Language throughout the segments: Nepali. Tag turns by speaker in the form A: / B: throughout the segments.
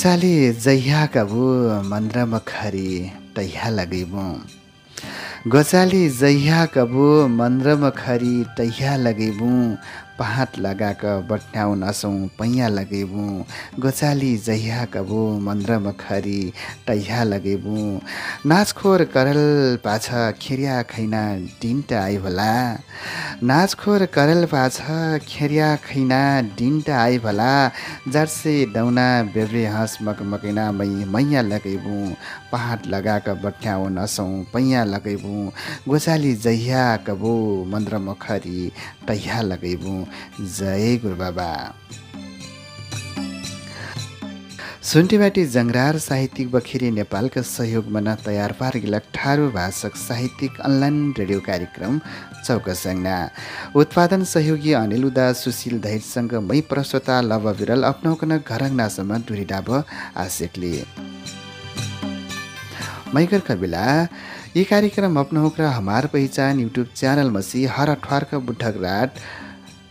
A: गोचाली जहिया कबु मन्द्र खरी लगैबु। गोचाली जहिया कबु मन्द्र खरी पहाट लगाक बट्याउ नसौँ पैया लगेबु। गोचाली जहिया कबु मन्द्र मखरी टैहा लगेबु। नाचखोर करल पाछ खेरिया खैना डिन्ट आइ भला नाचखोर करल पाछ खेरिया खैना डिन्ट आइ भला जर्से दौना बेब्रे हाँस मकमकैना मै मैया लगेबु। पहाट लगाक बट्याउ नसौँ पैया लगेबु। गोचाली जहिया कबु मन्द्र मखरी टैहा लगेबु। जय गुरु बाबा। सुन्टीबाटी जङ्गरार साहित्यिक बखिरी नेपालका सहयोगमा तयार पारगिलक ठारू भाषक साहित्यिक अनलाइन रेडियो कार्यक्रम चौकसङ्ना उत्पादन सहयोगी अनिल उदा सुशील धैरसँग मै प्रस्तोता लव विरल अप्नाउकन घरङ्नासम्म डुरी डाब आशेकले। मैकर कबिला ये कार्यक्रम अपनाउक र हमार पहिचान युट्युब च्यानल मसी हर अठवारका बुढक रात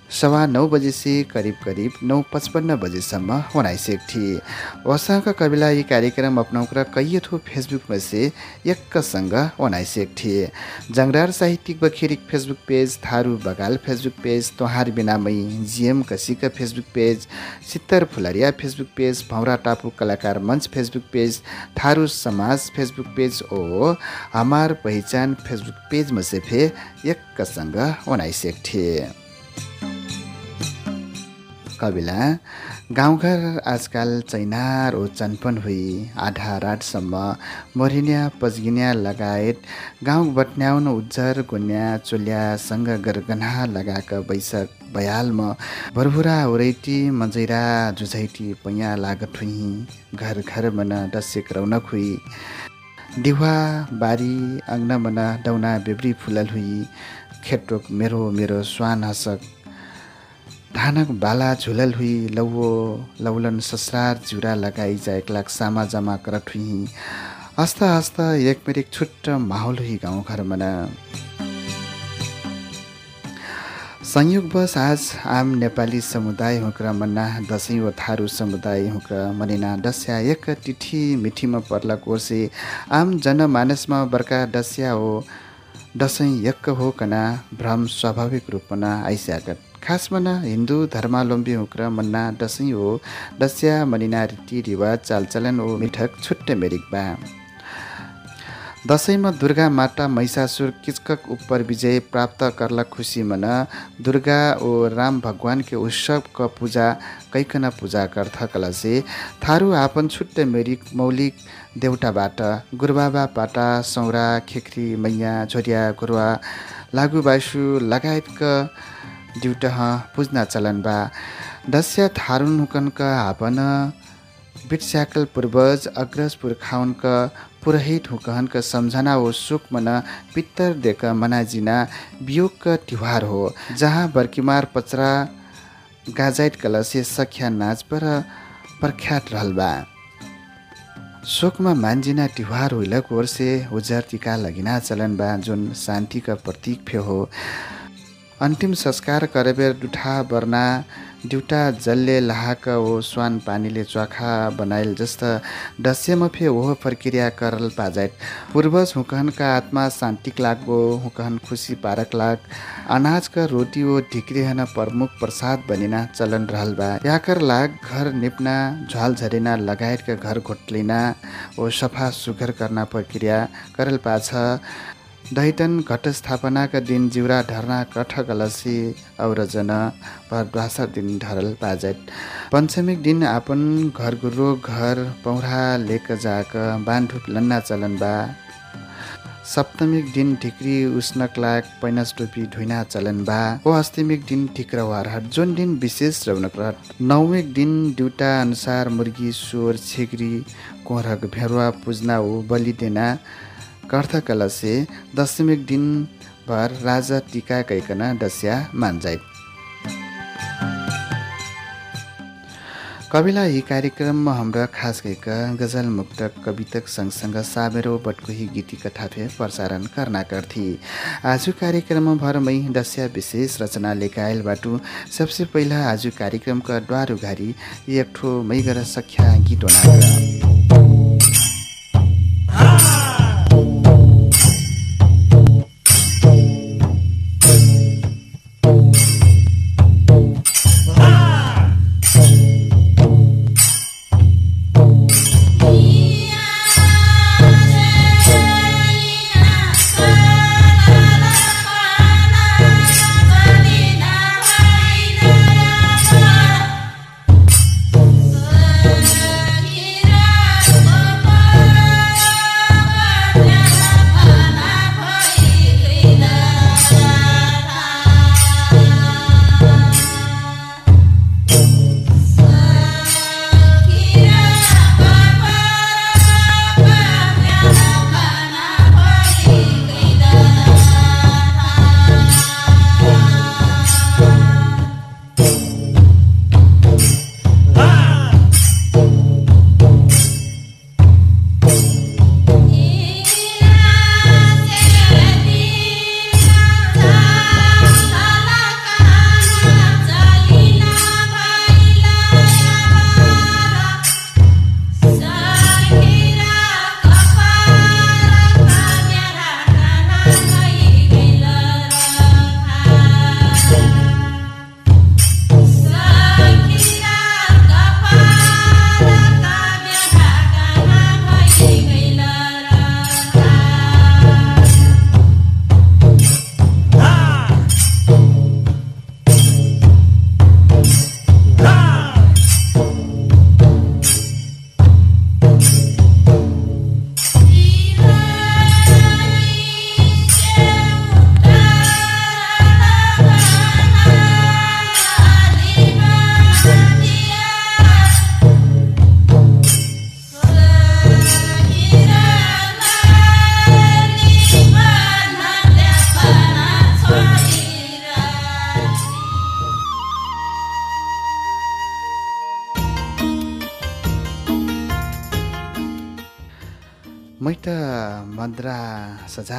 A: सवा नौ बजे करीब करीब नौ पचपन्न बजेसम्म होनाइसेक थिए वसाक कविला यी कार्यक्रम अपनाउक्र कैय थो फेसबुक में से यक्कसँग होनाइसेक थिए जङ्गरार साहित्यिक बखेरिक फेसबुक पेज थारू बगाल फेसबुक पेज तोहार बिनामै जिएम कसीका फेसबुक पेज सित्तर फुलरिया फेसबुक पेज भौरा टापु कलाकार मञ्च फेसबुक पेज थारू समाज फेसबुक पेज ओ हमार पहिचान फेसबुक पेज में से फे यक्कसँग थिए कविला गाउँघर आजकाल चैनार ओ चनपन हुई आधा रातसम्म मरिन्या पजगिन्या लगायत गाउँ बट्न्याउन उज्जर गुन्या चोल्यासँग गरगना लगाक बैसक बयालमा भरभुरा ओरैटी मजैरा जुझैटी पैया लागत हुई घर घर मन डसेक रौनक हुई। दिवा बारी अङ्न मन डौना बेब्री फुलल हुई खेटोक मेरो मेरो स्वान हसक धानक बाला झुलल हुई लौवो लौलन ससरार जुरा लगाई जा एक लाख सामा जमा करत हुई। हस्त हस्त एक मेरिक छुट्ट माहौल हुई गाउँ घर मना संयोगवश आज आम नेपाली समुदाय हुक्र मन्ना दसैँ थारू समुदाय हुक्र मनिना। डस्या एक तिथि मिठीमा पर्ला कोर्से आम जनमानसमा बर्का डस्या हो। दसैँ यक्क हो कना भ्रम स्वाभाविक रूपमा आइस्यागत। खासमा न हिन्दू धर्मावलम्बी हुक्र मन्ना दसैँ हो। दस्या मनिना रीतिरिवाज चालचलन ओ मिठक छुट्टे मेरिक बा दसैँमा दुर्गा माता महिषासुर किचकक उपर विजय प्राप्त करला खुसी मन। दुर्गा ओ राम भगवान के उत्सव क पूजा कैकन पूजा कर्थ कलसे। थारू आपन छुट्टे मेरिक मौलिक देउटाबाट गुरुबाबा पाटा सौरा खेख्री मैया झोरिया गुरुवा लागु बासु लगायतका ड्युटह पुज्न चलन बा। दस्य थारुन हुकनक हापन बिटस्याकल पूर्वज अग्रज पुर्खाउनक पुरहित हुकहनक सम्झना ओ सुख मन पित्तर देक मनाजिना बियोगक तिहार हो। जहाँ बर्किमार पचरा गाजाइत कलसे सख्या नाच पर प्रख्यात रहल बा। शोकमा मान्जिना तिहार होइलक वर्षे उजर टिका लगिना चलन बा जुन शान्तिका प्रतीक फे हो। अन्तिम संस्कार करेबेर दुठा बर्ना दुटा जलले लहाक ओ स्वान पानीले च्वाखा बनाइल जस्ता डस्यमा फे ओहो प्रक्रिया करल पाजाइत पूर्वज हुकहनका आत्मा शान्तिक लागो हुकहन खुसी पारक लाग। अनाजका रोटी ओ ढिक्रिहन प्रमुख प्रसाद बनिना चलन रहल बा। याकर लाग घर निप्ना झ्वाल झरिना लगायतका घर घोट्लिना ओ सफा सुघर करना प्रक्रिया करल पाछ। दैतन घटस्थापनाका दिन जिउरा ढर्ना कठ कलसी औरजन भरद्वासा दिन ढरल पाजट पञ्चमीक दिन आपन घर गुरु घर पौरा लेक जाक बान्धुप लन्ना चलन बा। सप्तमीक दिन ढिक्री उष्णक लाग पैनस टोपी धुइना चलन बा। ओ अष्टमीक दिन ठिक्र हट जुन दिन विशेष रौनक रहट। नौमिक दिन दुटा अनुसार मुर्गी सोर छिग्री कोहरक भेरुवा पुज्ना हो बलि देना कर्थ कलसे दशमीक दिन भर राजा टिका कैकन दस्या मान्जाइ कविला यी कार्यक्रममा हाम्रा खास गएका गजल मुक्तक कवितक सँगसँग साबेरो बटकुही गीती कथा फे प्रसारण करना करथी आज कार्यक्रममा भरमै दस्या विशेष रचना लेखायल बाटु सबसे पहिला आज कार्यक्रमका द्वार उघारी एक ठो मैगर सख्या गीत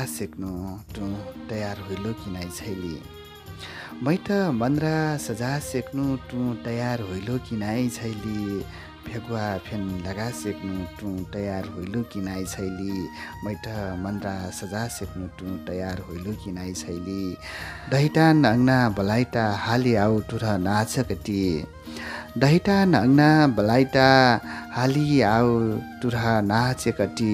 A: सेक्नु टु तयार होइलो कि नाइ छैली? मै त मन्द्रा सजा सेक्नु टु तयार होइलो कि नाइ छैली? भेगुवा फेन लगा सेक्नु टु तयार होइलो कि नाइ छैली? मैठ मन्द्रा सजा सेक्नु टु तयार होइलो कि नाइ छैली? दहिटान अङ्ना बलाइटा हाली आउ टुर नाचकटी। दहिटा नङ्ना बलाइटा हाली आउ टुरा नाचेकटी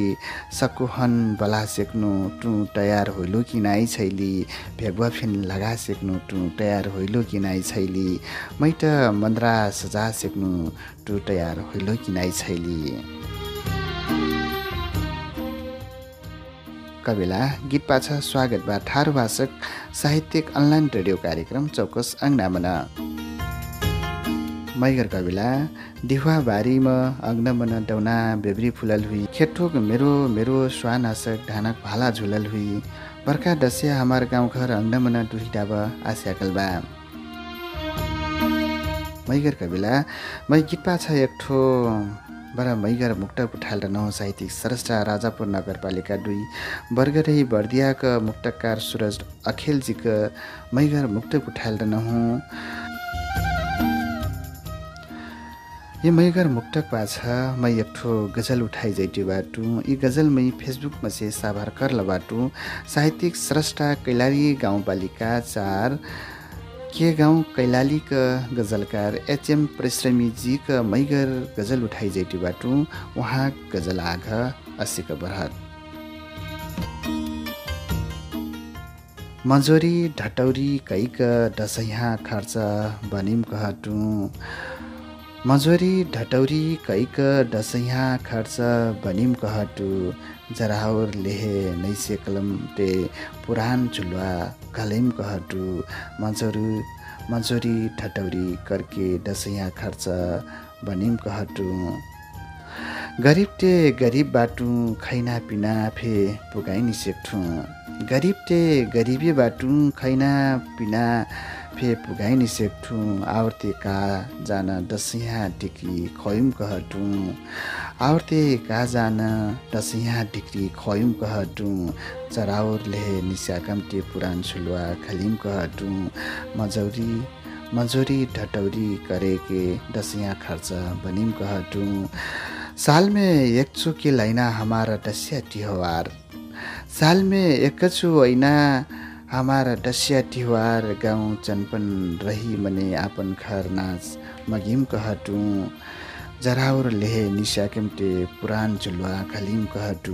A: सकुहन बला सेक्नु टु तयार होइलो कि नाइ छैली? भेगुवा फिन लगा सेक्नु टु तयार होइलो कि नाइ छैली? मैट मन्द्रा सजा सेक्नु टु तयार होइलो कि नाइ छैली? कविला गीत पाछ स्वागत बा ठारो भाषक साहित्यिक अनलाइन रेडियो कार्यक्रम चौकस अङ्नामना मैगर कविला दिहुवा बारीमा अग्नमन डौना बेब्री फुलल हुई। खेठोक मेरो मेरो स्वानासक ढानक भाला झुलल हुई। बर्खा दसिया हमार गाउँ घर अग्नमन डुही डाब आस्याकल बा मैगर कविला मै गीतपा छ एक ठो। बडा मैगर मुक्तक उठाल र नौ साहित्यिक सरस्टा राजापुर नगरपालिका दुई। बर्गरै बर्दियाका मुक्तकार सुरज अखेलजीका मैगर मुक्तक उठाल र नहुँ ये मैगर मुक्तक पाछ मै एक गजल उठाइ जैटी बाटु। यी गजल मै फेसबुकमा से साभार करल बाटु साहित्यिक स्रष्टा कैलाली गाउँपालिका चार के गाउँ कैलालीका गजलकार एचएम परिश्रमीजीका मैगर गजल उठाइ जैटी बाटु। उहाँ गजल आघ अस्सीका बरहत। मजोरी ढटौरी कैक डसैहा खर्च बनिम कहटु मजोरी ढटौरी कैक डसैहा खर्च बनिम कहटु जराहौर लेहे नैसे कलम ते पुरान चुलवा घलैम कहटु मजोरी मजोरी ढटौरी करके डसैहा खर्च बनिम कहटु। गरिब टे गरिब बाटु खैना पिना फे पुगाइनी सेक्ठु। गरिब टे गरिबे बाटु खैना पिना फे पुगाइनी सेक्ठु आवर्ते का जान डसिया टिक्री खयुम कहटु। आवर्ते का जान डसिया टिक्री खयुम कहटु। चराउर लेहे निस्या कम्टे पुरान छुलुवा खलिम कहटु। मजौरी मजोरी ढटौरी करेके डसिया खर्च बनिम कहटु। साल में एक चुकी लाइना हमारा डसिया टिहवार साल में एकचु ऐना हमारा डसिया टिहवार गाउँ चनपन रही मने आपन घर नाच मगिम कहटु जराउर लेहे निशा केम्टे पुरान चुलवा खलिम कहटु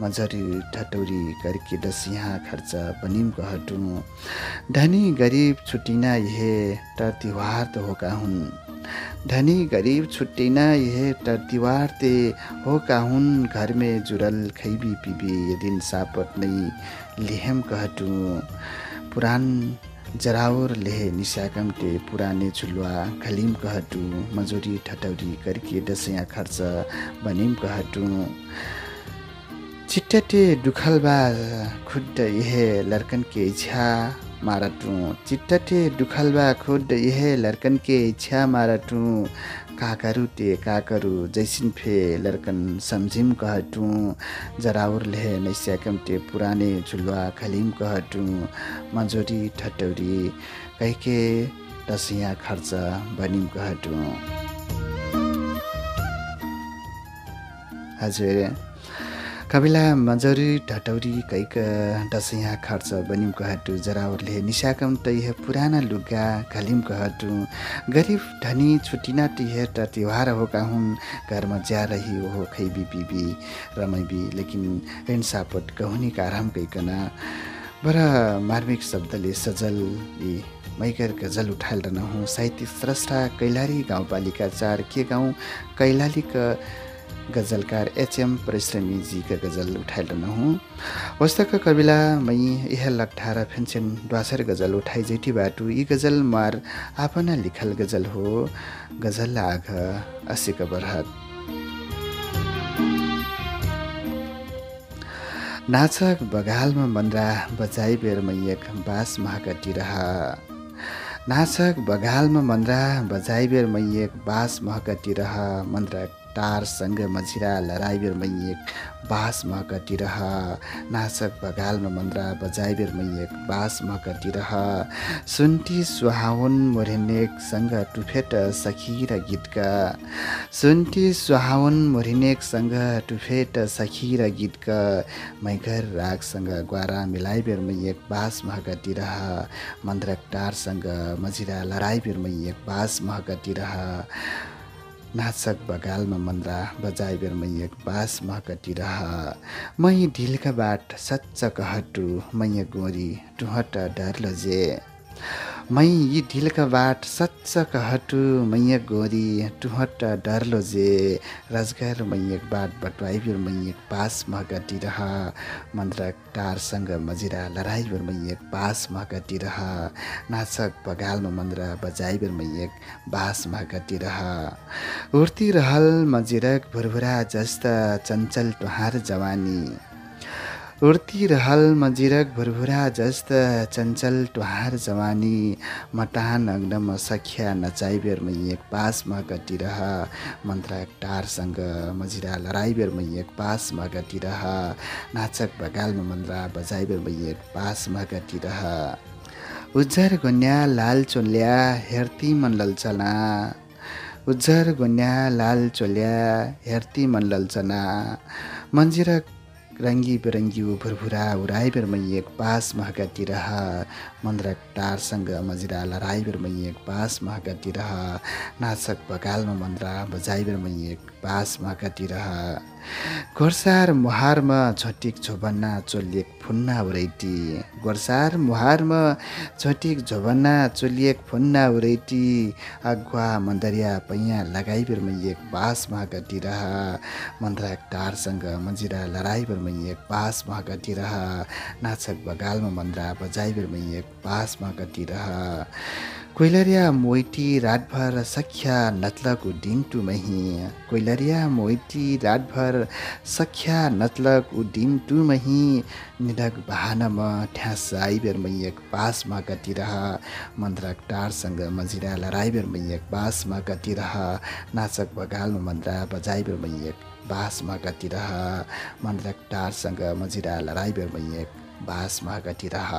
A: मजरी ठटौरी करके डसिया खर्च बनिम कहटु। धनी गरिब छुटिना यहे टर तिहार त होका हुन्। धनी गरिब छुट्टिना यहे टर तिहार ते होका हुन् घरमे जुरल खैबी पिबी यदिन सापट नै लिहेम कहटु। पुरान जरावर लेहे निसाकमटे पुराने चुलवा खलिम कहटु। मजोरी ठटौरी करके डसैया खर्च बनिम कहटु। चिट्टटे दुखलबा खुड्ड यहे लर्कन के इच्छा मारटु चिट्टटे दुखलबा खुड्ड यहे लर्कन के इच्छा मारटु काकरु ते काकरु जैसिन फे लर्कन सम्झिम कहटु जराउर लेहे नैस्याकम ते पुराने झुलवा खलिम कहटु मजोरी ठटौरी कैके डसिया खर्च बनिम कहटु हजुर कबिला मजरी ढटौरी कैक डसैया खर्च बनिम कहटु जरावरले निसाकम तैह पुराना लुगा घलिम कहटु। गरिब धनी छुटिना टिहे त तिहार होका हुन् घरमा ज्या रही हो खैबी पिबी रमैबी लेकिन ऋण सापट कहुनी कारम कैकना। बर मार्मिक शब्दले सजल मैकर गजल उठाएल रहनुहुँ साहित्यिक स्रष्टा कैलाली गाउँपालिका चार के गाउँ कैलालीका गजलकार एचएम परिश्रमीजीका गजल उठाइल रहनुहुँ वस्तक कविला मै यह लकठार फेन्सेन द्वासर गजल उठाइ जैठी बाटु। यी गजल मार आफ्ना लिखल गजल हो। गजल आघ असिक बरहत। नाचक बगालमा मन्द्रा बजाइ बेर मैयक बास महाकटी रहा। नाचक बगालमा मन्द्रा बजाइ बेर मैयक बास महकटी रहा। मन्द्रा टारसँग मझिरा लराइबेर मैयक बास रह नाचक बगालमा मन्द्रा बजाइबेर मैयक बास महकटी रह सुन्टी सुहावन मोरिनेकसँग टुफेट सखी र गीतका सुन्टी सुहावन मोरिनेकसँग टुफेट सखी र गीतका। मैघर रागसँग ग्वारा मिलाइबेर मैयक बास महकटी रह मन्द्रक टारसँग मझिरा लराइबेर मैयक बास महकटी रह नाचक बगालमा मन्द्रा बजाइ बेर मैयक बास महकटी रह मै ढिल्का बाट सच्च कहटु मैय गोरी टुहट डर जे मै यी ढिल्का बाट सच्च कहटु मैय गोरी टुहट डरलो जे। रजगर मैयक बाट बटवाइबिर मैयक पास महगटी रह। मन्द्र टारसँग मजिरा लराइबिर मैयक पास महगटी रह। नाचक बगालमा मन्द्र बजाइबिर मैयक बास महगटी रह। उर्ती रहल मजिरक भुरभुरा जस्ता चञ्चल टुहार जवानी। उड्ती रहल मजिरक भुरभुरा जस्त चञ्चल टुहार जवानी मटान अग्नम सख्या नचाइबेर मैयक पासमा गटिरह मन्त्र टारसँग मजिरा लराइबेर मैयक पासमा गटिरह नाचक बगालमा मन्द्रा बजाइबेर मैयक पासमा गटिरह उज्जर गुन्या लाल चोल्या हेर्ती मन ललचना उज्जर गुन्या लाल चोल्या हेर्ती मन ललचना मन्जिरक रङ्गी बिरङ्गी भुरभुरा उराइबेर मैयक पास महगती रह। मन्द्रक टारसँग मजिरा लराइबेर मैयक पास महगती रह। नाचक बगालमा मन्द्रा बजाइबेर मैयक पास महगती रह। गोर्सार मुहारमा झटिक झोबन्ना चोलिएक फुन्ना उरैटी गोर्सार मुहारमा झटिक झोबन्ना चोलिएक फुन्ना उरैटी अगुवा मन्दरिया पैया लगाइबेरमा एक बासमा गटिरह मन्द्राक टारसँग मन्जिरा लराइबेरमा एक बासमा गटिरह नाचक बगालमा मन्द्रा बजाइबेरमा एक बासमा गटिरह कोइलरिया मोइटी रातभर सख्या नतलक उड्डिन टुमही कोइलरिया मोइटी रातभर सख्या नतलक उड्डिन टुमही निडक बहानमा ठ्यास आइबेर मैयक पासमा गतिरह। मन्द्रक टारसँग मजिरा लराइबेर मैयक बासमा गतिरह। नाचक बगालमा मन्द्रा बजाइबेर मैयक बासमा गतिरह। मन्द्रक टारसँग मजिरा लराइबेर मैयक बासमा गतिरह।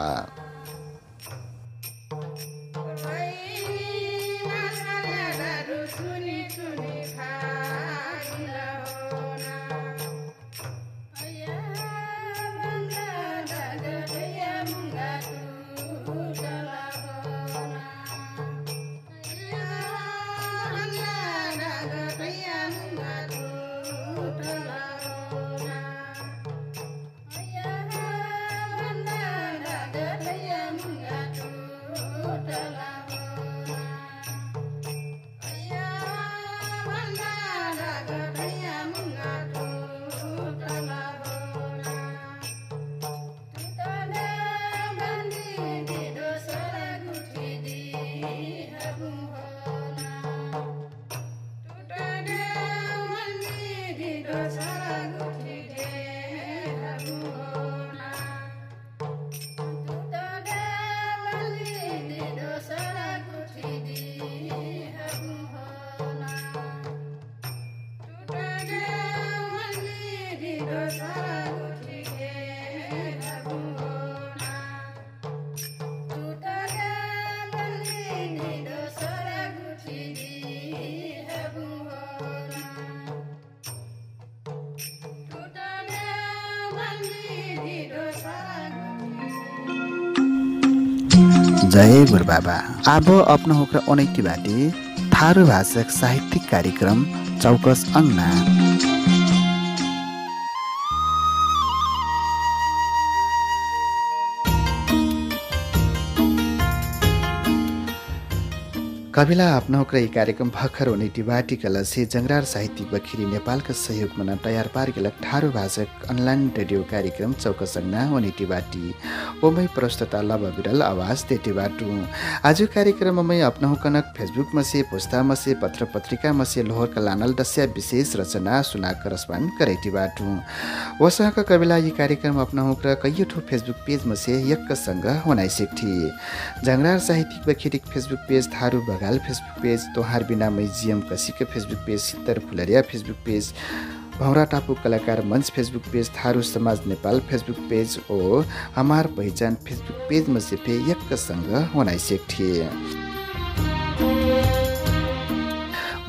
A: जय गुरुबाबा अब अपना होकर अनैटी बाटे। थारू भाषक साहित्यिक कार्यक्रम चौकस अङ्ना कविला अपनाउक्र यी कार्यक्रम भर्खर हुने टिबाटी लसे जङ्गरार साहित्यिक बखिरी नेपालका सहयोगमा तयार पारेका ठारो भाषक अनलाइन रेडियो कार्यक्रम चौकसङ्ना हुने टिबाटी ओमै प्रस्तुता लभ विरल आवाज तेटी बाटु आज कार्यक्रममै अपनाउ कनक फेसबुक मसे पुस्ता मसे पत्र पत्रिका मसे लोहरका लानल दस्या विशेष रचना सुना करस्पान करैटी बाटु वसहका कविला यी कार्यक्रम अपनाउ र कैयौँ ठो फेसबुक पेज मसे यक्कसँग हुनाइसेक्ठी जङ्गरार साहित्यिक बखिरिक फेसबुक पेज थारू बगा ढकाल फेसबुक पेज तोहार बिना मैजियम कसीको फेसबुक पेज सित्तर फुलरिया फेसबुक पेज भौरा टापु कलाकार मञ्च फेसबुक पेज थारू समाज नेपाल फेसबुक पेज ओ हमार पहिचान फेसबुक पेजमा सेफे यक्कसँग होनाइसेक थिए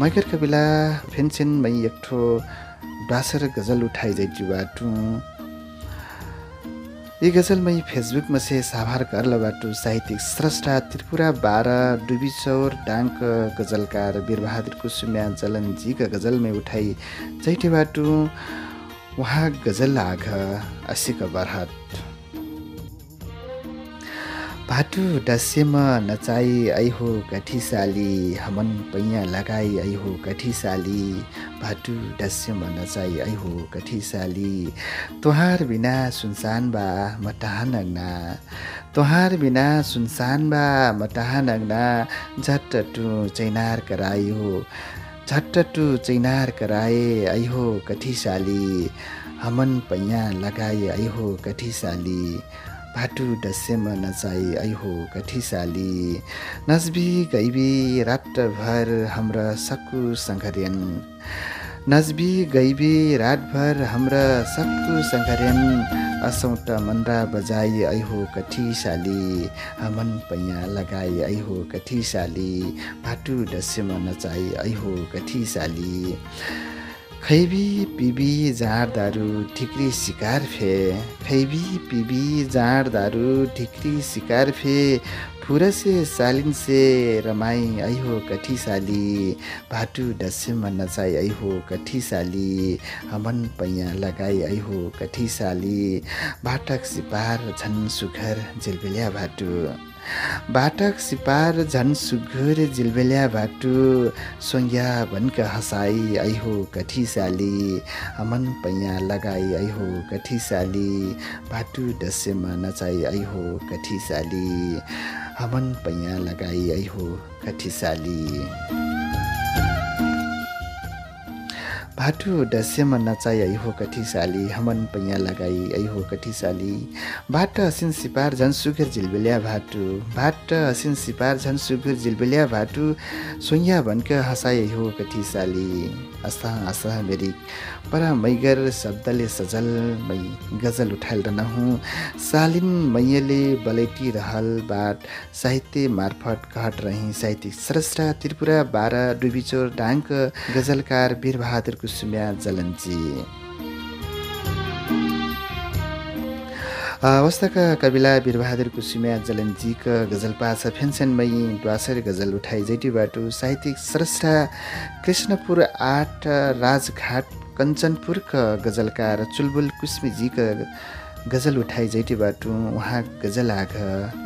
A: मैकर कबिला फेन्सेन मै एकठो डासर गजल उठाइ जाइ बाटु। यी गजलमै फेसबुकमा से साभार करलबाटु साहित्यिक स्रष्टा त्रिपुरा बाह्र डुबिचौर डाङ्क गजलकार वीरबहादुर कुसुम्या जलनजीका गजलमै उठाई चैटेबाटु उहाँ गजल आघ असिक बरहट भाटु डस्यमा नचाई ऐहो कठिसाली हमन पैया लगाई ऐहो कठिसाली भाटु डस्यमा नचाई ऐहो कठिसाली तोहार बिना सुनसान बा मटाह नग्ना तोहार बिना सुनसान बा मटाह नग्ना झट्ट टु चैनार कराई हो झट्ट टु चैनार कराए ऐहो कठिसाली हमन पैया लगाई ऐहो कठिसाली भाटु डसेमा नचाई ऐहो कठिसाली नजबी गैबी रातभर हाम्रा सकु सङ्घर्यन नजबी गैबी रातभर हाम्रा सकु सङ्घर्यन असौट मन्रा बजाई ऐहो कठिसाली हमन पैया लगाई ऐहो कठिसाली भाटु डसेमा नचाई ऐहो कठिसाली खैबी पिबी जाँड दारु ठिक्री सिकार फे। खैबी पिबी जाँड दारु ठिक्री सिकार फे। फुरसे सालिन से रमाई ऐहो कठी साली। भाटु डसेमा नचाई ऐहो कठी साली। हमन पैया लगाई ऐहो कठी साली। भाटक सिपार झन सुघर जेलबेलिया भाटु। बाटक सिपार झन सुघुर जिलबेल्या भाटु सोङ्या भनक हसाई ऐहो कठिसाली अमन पैया लगाई ऐहो कठिसाली भाटु डसेमा नचाई ऐहो कठिसाली हमन पैया लगाई आई हो कठिसाली भाटु डसेम नचाइ ऐ हो कठिसाली हमन पैया लगाई ऐ हो कठिसाली भाट हसिन सिपार झन सुघेर झिलबेलिया भाटु भाट हसिन सिपार झन सुघेर झिलबेलिया भाटु सोइया भनक हँसाइ ऐ हो कठिसाली असह असह मेरी परा मैगर शब्दले सजल मै गजल उठाइल रहनहुँ सालिन मैयले बलैटी रहल बाट साहित्य मार्फत कहट रही साहित्यिक स्रष्टा त्रिपुरा बाह्र डुबिचोर डाङ्क गजलकार वीरबहादुर कुसुम्या जलन्जी अवस्थाका कविला वीरबहादुर कुसुम्या जलनजीका गजलपासा फेन्सनमयी द्वासर गजल उठाइ जैटी बाटो साहित्यिक स्रष्टा कृष्णपुर आठ राजघाट कञ्चनपुरका गजलकार चुलबुल कुस्मीजीका गजल उठाइ जैटी बाटो उहाँ गजल आघ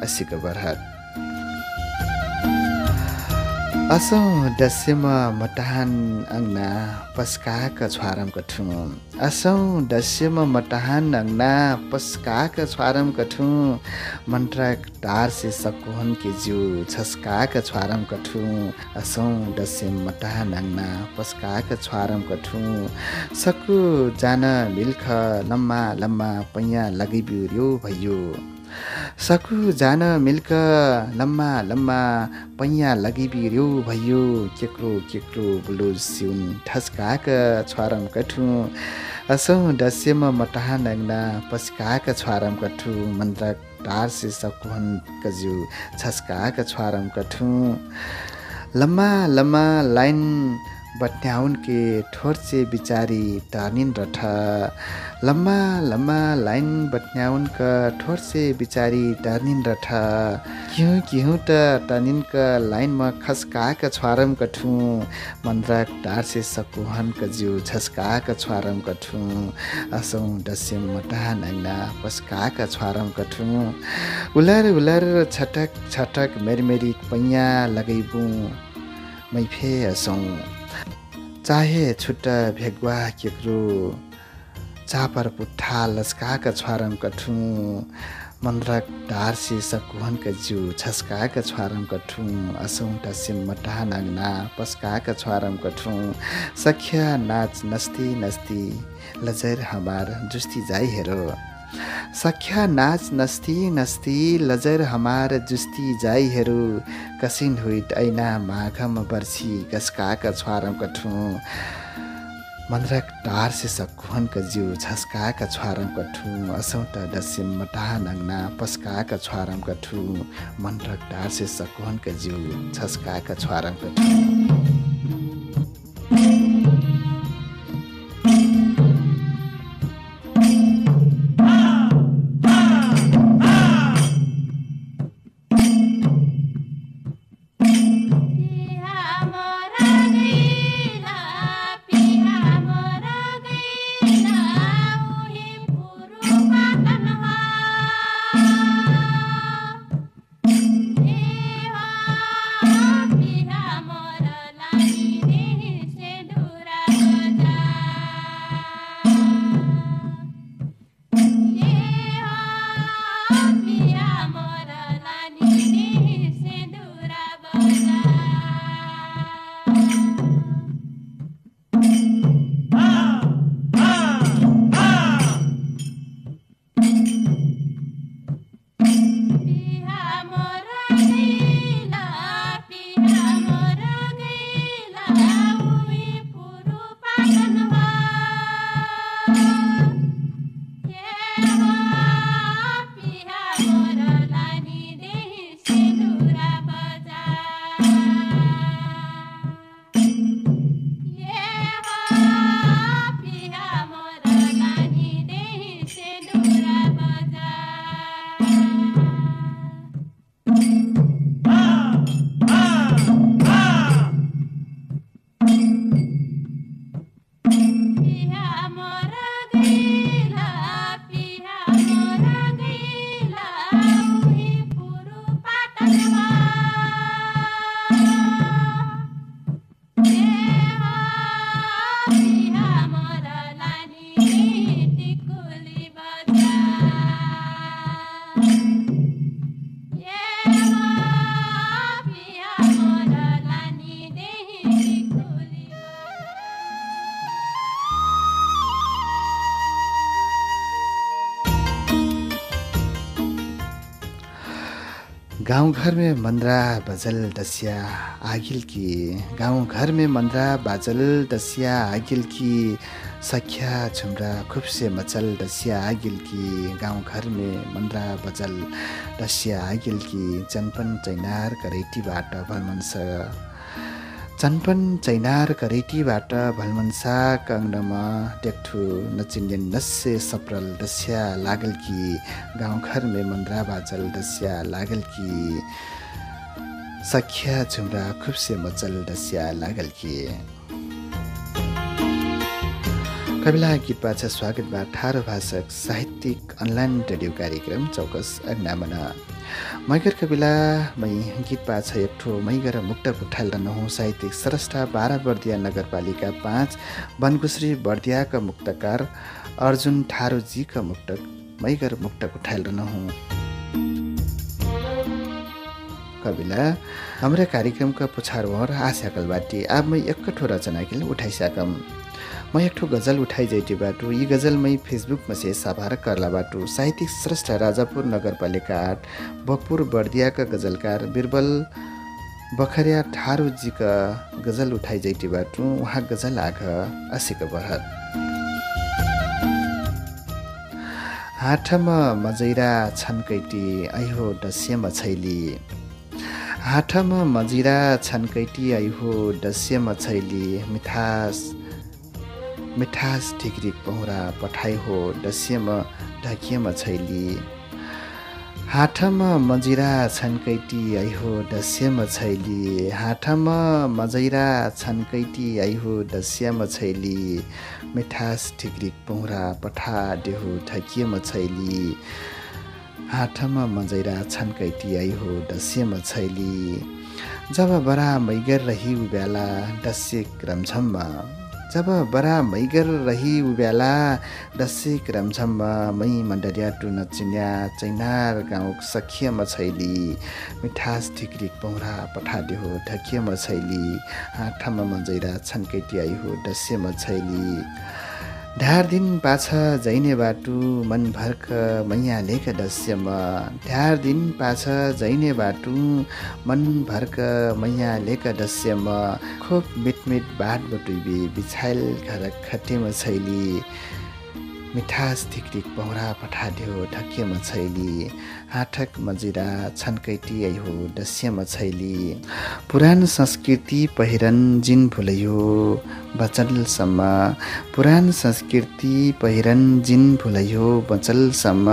A: असीका बरहट असौँ डस्यमा मटहान अङ्ना पस्काक छ्वारम कठु असौँ डस्यमा मटहान अङ्ना पस्काक छ्वारम कठु मन्ट्राक टार से सकुहन के जिउ छस्काक छ्वारम कठु असौँ डस्यम मटहान अङ्ना पस्काक छ्वारम कठु सकु जान मिल्ख लम्मा लम्मा पैया लगिबिउ भयो सकु जान मिल्क लम्मा लम्मा पैया लगिबी र्यो भयो केक्रो केक्रो ब्लुज सिउन ठस्काक छ्वारम कठु। असौ डस्यम मटहा नग्ना पस्काक छ्वारम कठु। मन्त्र टार से सकुहन कज्यु छस्काक कठु। लम्मा लम्मा लाइन बट्याउन के ठोर्चे बिचारी टानिन रठ। लम्मा लम्मा लाइन बट्याउन क ठोर्चे बिचारी टानिन रठ। क्यौँ क्यौँ त टानिन क लाइनमा खस्काक छ्वारम कठु मन्द्रक डार्से सकुहन क जिउ छस्काक छ्वारम कठु असौँ डस्यम मटा नैना पस्काक छ्वारम कठु उलर उलर छटक छटक मेरमेरी पैया लगैबु। मै फे असौँ। चाहे छुट्टा भेगवा केक्रो चापर पुट्ठा लस्काका छ्वारम कठु मन्द्रक ढारसी सकुहनका जिउ छस्काका छ्वारम कठु असौँटा सिम्मटा नागना पस्काका छ्वारम कठु सख्या नाच नस्ती नस्ती लजर हमार जुस्ती जाई हेरो। सख्या नाच नस्ती नस्ती लजर हमार जुस्ती जाई हेरु। कसिन हुइट ऐना माघम बर्छी गस्काका छ्वारम कठु। मन्द्रक टार से सकुहन का जिउ छस्काका छ्वारम कठु। असौटा डसिम मटा नङ्ना पस्काका छ्वारम कठु। मन्द्रक टार से सकुहन का जिउ छस्काका छ्वारम कठु। गाउँ घरमे मन्द्रा बजल दसिया आगिल की। गाउँ घरमे मन्द्रा बाजल दसिया आगिल की। सख्या झुम्रा खुबसे मचल दसिया आगिल की। गाउँ घरमे मन्द्रा बजल दसिया आगिल की। जनपन चैनार करैटीबाट भलमन्स। चनपन चैनार करेटीबाट भलमन्सा कङ्नमा डेक्ठु नचिन्यन नस्से सप्रल दस्या लागल कि गाउँघरमे मन्द्रा बाजल दस्या लागल कि सख्या झुम्रा खुबसे मचल दस्या लागल कि कविला गीत पाछा स्वागतबाट ठारो भाषक साहित्यिक अनलाइन रेडियो कार्यक्रम चौकस अग्नामना। मैगर कविला मै गीत पाछ एक ठो मैगर मुक्त नहुँ। साहित्यिक सरष्टा बाह्र बर्दिया नगरपालिका पाँच बनगुश्री बर्दियाका मुक्तकार अर्जुन ठारोजीका मुक्तक मैगर मुक्त उठाइल नहुँ। कविला हाम्रा कार्यक्रमका पुछार वहर आशा बाटी अब मै एक ठो रचना के उठाइसकम। म एक ठो गजल उठाइ जैटी बाटो यी गजलमै फेसबुकमा से साभार कर्ला बाटो साहित्यिक श्रेष्ठ राजापुर नगरपालिका आठ बकपुर बर्दियाका गजलकार बिरबल बखरिया ठारूजीका गजल उठाइ जैटी बाटो उहाँ गजल आघ असिक बहत हाठमा मजैरा छन्कैटी ऐहो डस्यम छैली। हाठमा मजिरा छन्कैटी ऐहो डस्यम छैली। मिठास मिठास ढिक्रिक पहुरा पठाइ हो डस्यमा ढकिएमा छैली। हाठमा मजिरा छन्कैटी आइहो डस्यमा छैली। हाठमा मजैरा छन्कैटी आइहो डस्यमा छैली। मिठास ढिक्रिक पहुरा पठा डेहो ढकिएमा छैली। हाठमा मजैरा छन्कैटी आइहो डस्यमा छैली। जब बरा मैगर रही बेला डस्य क्रमझममा जब बरा मैगर रही उब्याला डसिक रमझम्मा मै मण्डरिया टु नचिन्या चैनार गाउँ सखिय छैली मिठास ठिक्रिक पौरा पठाडे हो ढकिय छैली आँठामा मजैरा छन्केटी आई हो डस्य छैली ढार दिन पाछ जैने बाटु मन भर्क मैया लेख डस्यमा। ढार दिन पाछ जैने बाटु मन भर्क मैया लेख डस्यमा। खोप मिटमिट बाट बटुबी बिछाइल घर खटेमा छैली। मिठास धिक्रिक पौरा पठाड्यो ढक्य छैली आठक मजिरा छन्कैटी हो डस्य छैली पुरान संस्कृति पहिरन जिन भुलयो बचलसम्म। पुरान संस्कृति पहिरन जिन भुलयो बचलसम्म।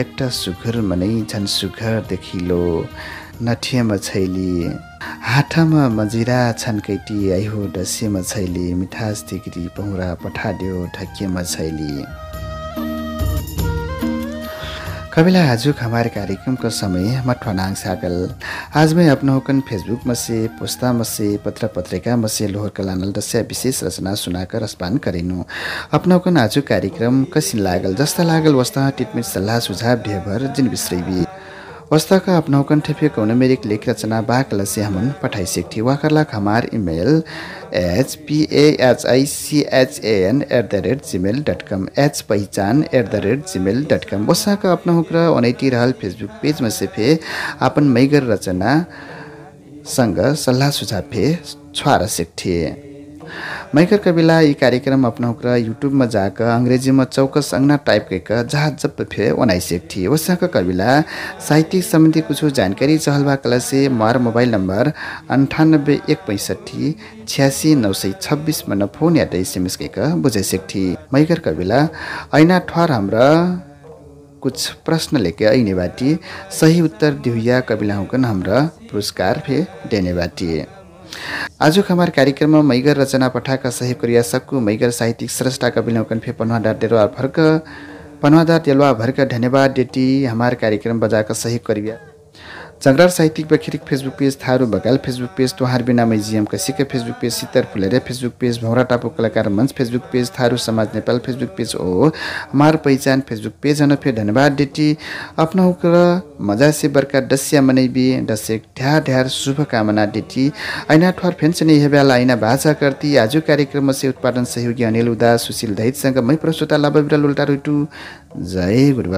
A: एउटा सुघर मनै झन् सुघर देखिलो नठियम छैली हाठमा मजिरा छन्कैटी आइहो डस्यमा छैली मिठास धिक्री पहुरा पठाड्यो ढक्यमा छैली कविला आजु हमारे कार्यक्रम का समय मठवानाङ सागल। आज मैं अपना होकन फेसबुक में से पुस्ता में से पत्र पत्रिका में से लोहर कलानल दस्या विशेष रचना सुनाकर रसपान करिनु। अपना होकन आजु कार्यक्रम कसिन लागल जस्ता लागल वस्ता टिटमिट सल्लाह सुझाव ढेबर जिन बिश्रैबी वस्ताका अपनाउकन ठेफे कौन मेरिक लेख रचना बाकल से हमन पठाई सकती वाकरलाक हमार email H PHICHN at the rate Gmail dot com. H पहिचान at the rate Gmail dot com. वसाका अपना हुक्र अनैटी रहल फेसबुक पेजमा से फे आपन मैगर रचना सँग सल्लाह सुझाव फे छुवार सिक्थे मैकर कविला यी कार्यक्रम अपनाउक्र युट्युबमा जाक अङ्ग्रेजीमा चौकस अङ्ना टाइप कैक जहाँ जप फे ओनाइसेक थिए। वसाक कविला साहित्यिक सम्बन्धी कुछ जानकारी चहलबा कलसे मार मोबाइल नम्बर अन्ठानब्बे एक पैँसठी छ्यासी नौ सय छब्बिसमा न फोन या एसएमएस कैक बुझाइसेक थिए। मैकर कविला ऐना ठहर हाम्रा कुछ प्रश्न लेके ऐने बाटी सही उत्तर दिहुया कविला हुकन हाम्रा पुरस्कार फे देने बाटी आज हमार कार्यक्रममा मैगर रचना पठाका सहयोग करिया सक्कु मैगर साहित्यिक स्रष्टा बिलौकन फे पनवा डेरवा भर्क पनवादार तेलवा भर्क धन्यवाद डेटी हमार कार्यक्रम बजाका सहयोग करिया जगरार साहित्यिक बखिरिक फेसबुक पेज थारू बगाल फेसबुक पेज तोहार बिना मैजियम कसिका फेसबुक पेज सितर फुलेरे फेसबुक पेज भौरा टापु कलाकार मंच फेसबुक पेज थारू समाज नेपाल फेसबुक पेज ओ हमार पहिचान फेसबुक पेज हन फिर धन्यवाद मजा से बर्का डसिया मनैबी डसे ढ्यार ढ्यार शुभकामना डेटी ऐना ठोर फेन्सन हेब्याला ऐना भाषा करती आज कार्यक्रम से उत्पादन सहयोगी अनिल उदास सुशील दहितसँग मै प्रस्तुता लाभ बिरल उल्टा रुटु जय गुरु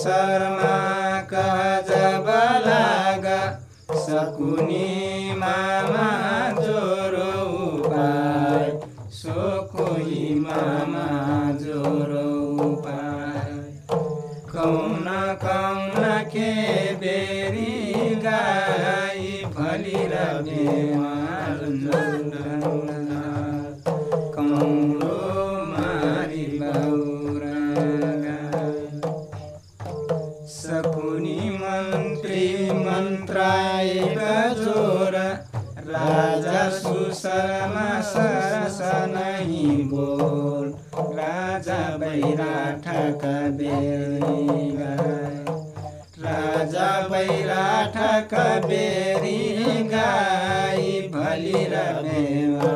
B: शर्मा कजबलाग सकुनी मामा जोरो उपाय सोकोही मामा राठक बेरी राजा बैराठा कबेरी गाई भलिर मेवा